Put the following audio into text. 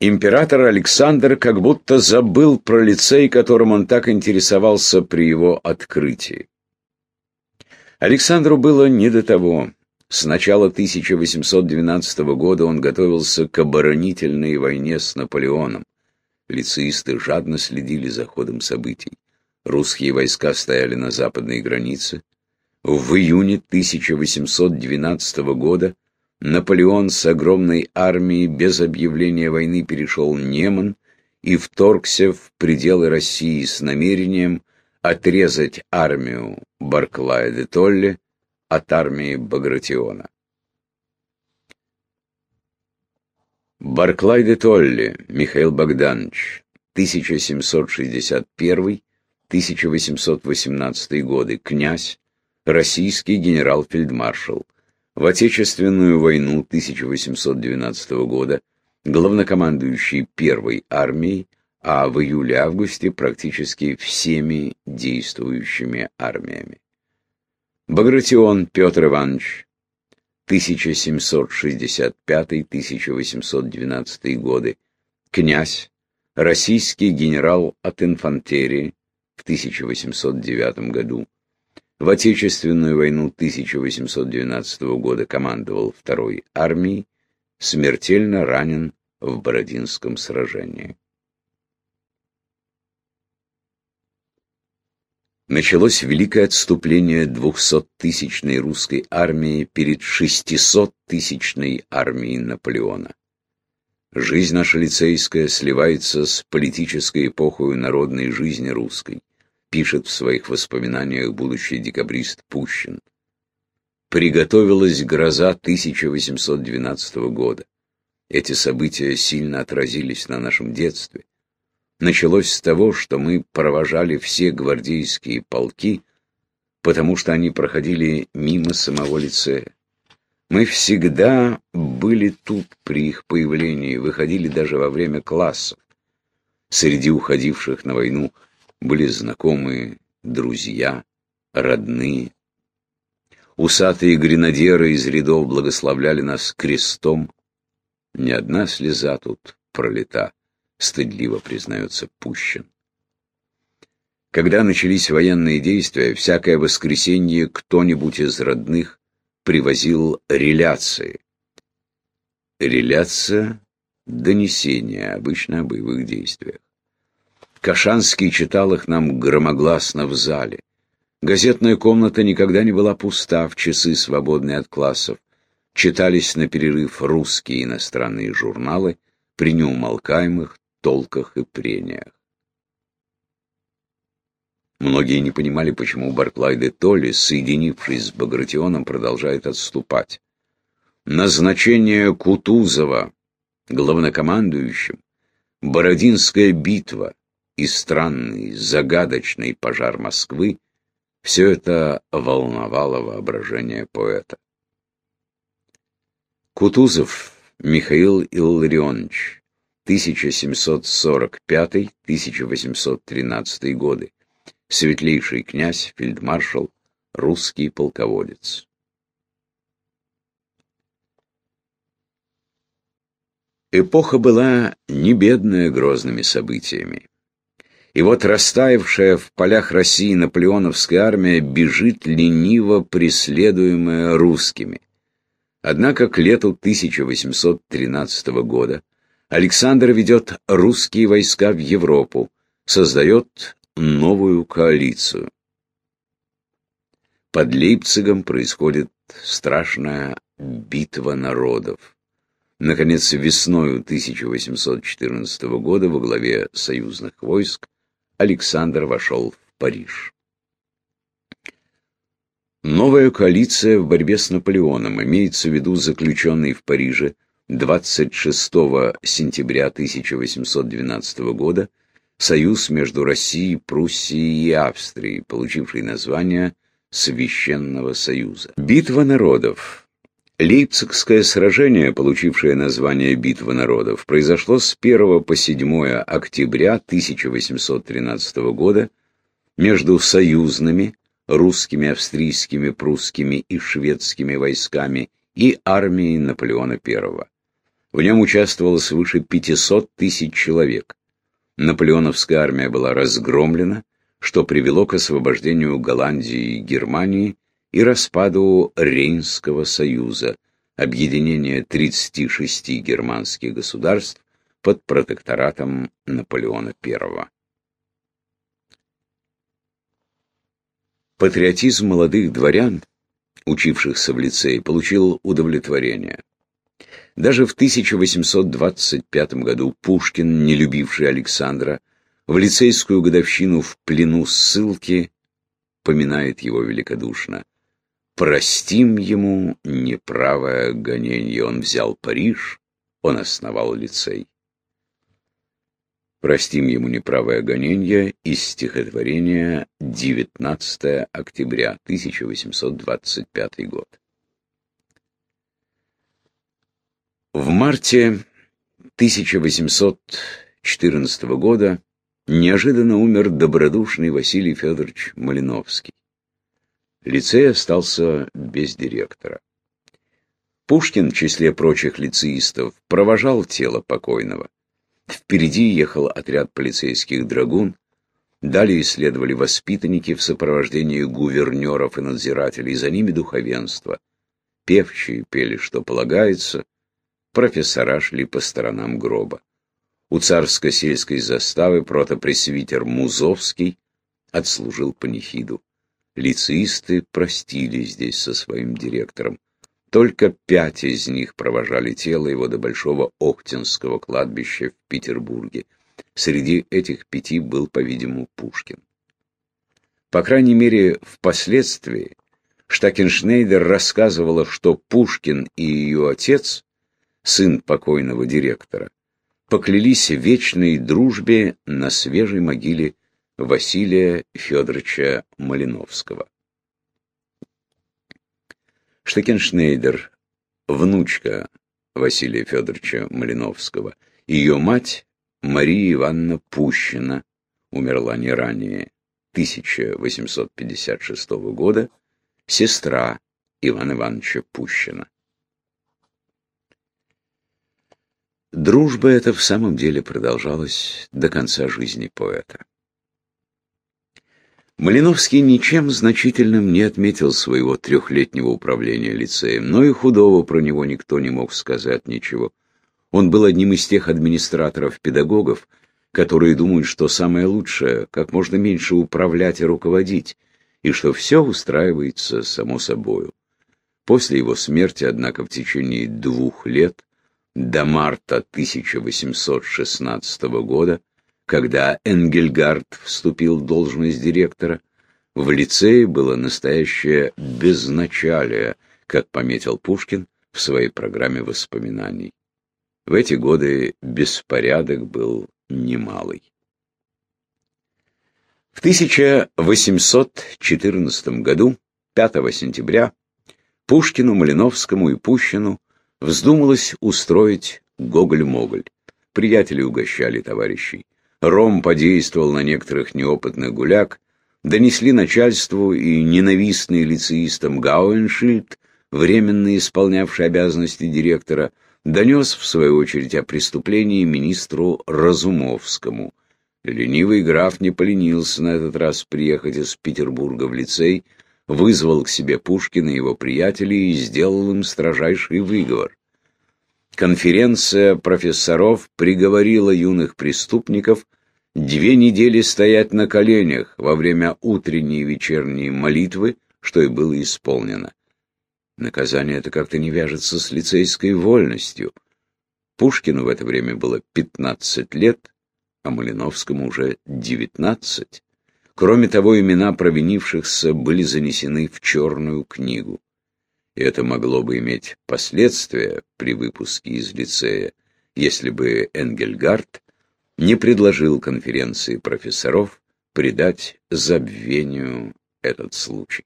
Император Александр как будто забыл про лицей, которым он так интересовался при его открытии. Александру было не до того. С начала 1812 года он готовился к оборонительной войне с Наполеоном. Лицеисты жадно следили за ходом событий. Русские войска стояли на западной границе. В июне 1812 года Наполеон с огромной армией без объявления войны перешел Неман и вторгся в пределы России с намерением отрезать армию Барклая де Толли от армии Багратиона. Барклай де Толли Михаил Богданович 1761-1818 годы, князь, российский генерал-фельдмаршал, в Отечественную войну 1812 года главнокомандующий Первой армией, а в июле-августе практически всеми действующими армиями. Багратион Петр Иванович, 1765-1812 годы, князь, российский генерал от инфантерии в 1809 году, в Отечественную войну 1812 года командовал Второй армией, смертельно ранен в Бородинском сражении. Началось великое отступление двухсоттысячной русской армии перед шестисоттысячной армией Наполеона. Жизнь наша лицейская сливается с политической эпохой народной жизни русской пишет в своих воспоминаниях будущий декабрист Пущин. Приготовилась гроза 1812 года. Эти события сильно отразились на нашем детстве. Началось с того, что мы провожали все гвардейские полки, потому что они проходили мимо самого лицея. Мы всегда были тут при их появлении, выходили даже во время классов. Среди уходивших на войну были знакомые, друзья, родные. Усатые гренадеры из рядов благословляли нас крестом. Ни одна слеза тут пролета, стыдливо признается Пущин. Когда начались военные действия, всякое воскресенье кто-нибудь из родных привозил реляции. Реляция — донесение, обычно о боевых действиях. Кашанский читал их нам громогласно в зале. Газетная комната никогда не была пуста в часы, свободные от классов. Читались на перерыв русские и иностранные журналы при неумолкаемых толках и прениях. Многие не понимали, почему Барклай де Толли, соединившись с Багратионом, продолжает отступать. Назначение Кутузова главнокомандующим, Бородинская битва, и странный, загадочный пожар Москвы, все это волновало воображение поэта. Кутузов Михаил Илларионович, 1745-1813 годы, светлейший князь, фельдмаршал, русский полководец. Эпоха была не бедная грозными событиями. И вот растаявшая в полях России наполеоновская армия бежит лениво преследуемая русскими. Однако к лету 1813 года Александр ведет русские войска в Европу, создает новую коалицию. Под Лейпцигом происходит страшная битва народов. Наконец, весною 1814 года во главе союзных войск Александр вошел в Париж. Новая коалиция в борьбе с Наполеоном имеется в виду заключенный в Париже 26 сентября 1812 года союз между Россией, Пруссией и Австрией, получивший название Священного Союза. Битва народов Лейпцигское сражение, получившее название «Битва народов», произошло с 1 по 7 октября 1813 года между союзными, русскими, австрийскими, прусскими и шведскими войсками и армией Наполеона I. В нем участвовало свыше 500 тысяч человек. Наполеоновская армия была разгромлена, что привело к освобождению Голландии и Германии и распаду Рейнского союза, объединения 36 германских государств под протекторатом Наполеона I. Патриотизм молодых дворян, учившихся в лицее, получил удовлетворение. Даже в 1825 году Пушкин, не любивший Александра, в лицейскую годовщину в плену ссылки поминает его великодушно. Простим ему неправое гонение. Он взял Париж, он основал лицей. Простим ему неправое гонение из стихотворения 19 октября 1825 год. В марте 1814 года неожиданно умер добродушный Василий Федорович Малиновский. Лицей остался без директора. Пушкин, в числе прочих лицеистов, провожал тело покойного. Впереди ехал отряд полицейских драгун, далее следовали воспитанники в сопровождении гувернеров и надзирателей, за ними духовенство. Певчие пели, что полагается, профессора шли по сторонам гроба. У царско-сельской заставы протопресвитер Музовский отслужил панихиду. Лицеисты простились здесь со своим директором. Только пять из них провожали тело его до Большого Охтинского кладбища в Петербурге. Среди этих пяти был, по-видимому, Пушкин. По крайней мере, впоследствии Штакеншнейдер рассказывала, что Пушкин и ее отец, сын покойного директора, поклялись вечной дружбе на свежей могиле Василия Федоровича Малиновского. Штекеншнейдер, внучка Василия Федоровича Малиновского. Ее мать Мария Ивановна Пущина умерла не ранее 1856 года, сестра Ивана Ивановича Пущина. Дружба эта в самом деле продолжалась до конца жизни поэта. Малиновский ничем значительным не отметил своего трехлетнего управления лицеем, но и худого про него никто не мог сказать ничего. Он был одним из тех администраторов-педагогов, которые думают, что самое лучшее — как можно меньше управлять и руководить, и что все устраивается само собою. После его смерти, однако, в течение двух лет, до марта 1816 года, когда Энгельгард вступил в должность директора, в лицее было настоящее безначалие, как пометил Пушкин в своей программе воспоминаний. В эти годы беспорядок был немалый. В 1814 году, 5 сентября, Пушкину, Малиновскому и Пущину вздумалось устроить Гоголь-Моголь. Приятели угощали товарищей. Ром подействовал на некоторых неопытных гуляк, донесли начальству и ненавистный лицеистам Гауэншильд, временно исполнявший обязанности директора, донес, в свою очередь, о преступлении министру Разумовскому. Ленивый граф не поленился на этот раз приехать из Петербурга в лицей, вызвал к себе Пушкина и его приятелей и сделал им строжайший выговор. Конференция профессоров приговорила юных преступников две недели стоять на коленях во время утренней и вечерней молитвы, что и было исполнено. Наказание это как-то не вяжется с лицейской вольностью. Пушкину в это время было 15 лет, а Малиновскому уже 19. Кроме того, имена провинившихся были занесены в черную книгу и это могло бы иметь последствия при выпуске из лицея, если бы Энгельгард не предложил конференции профессоров придать забвению этот случай.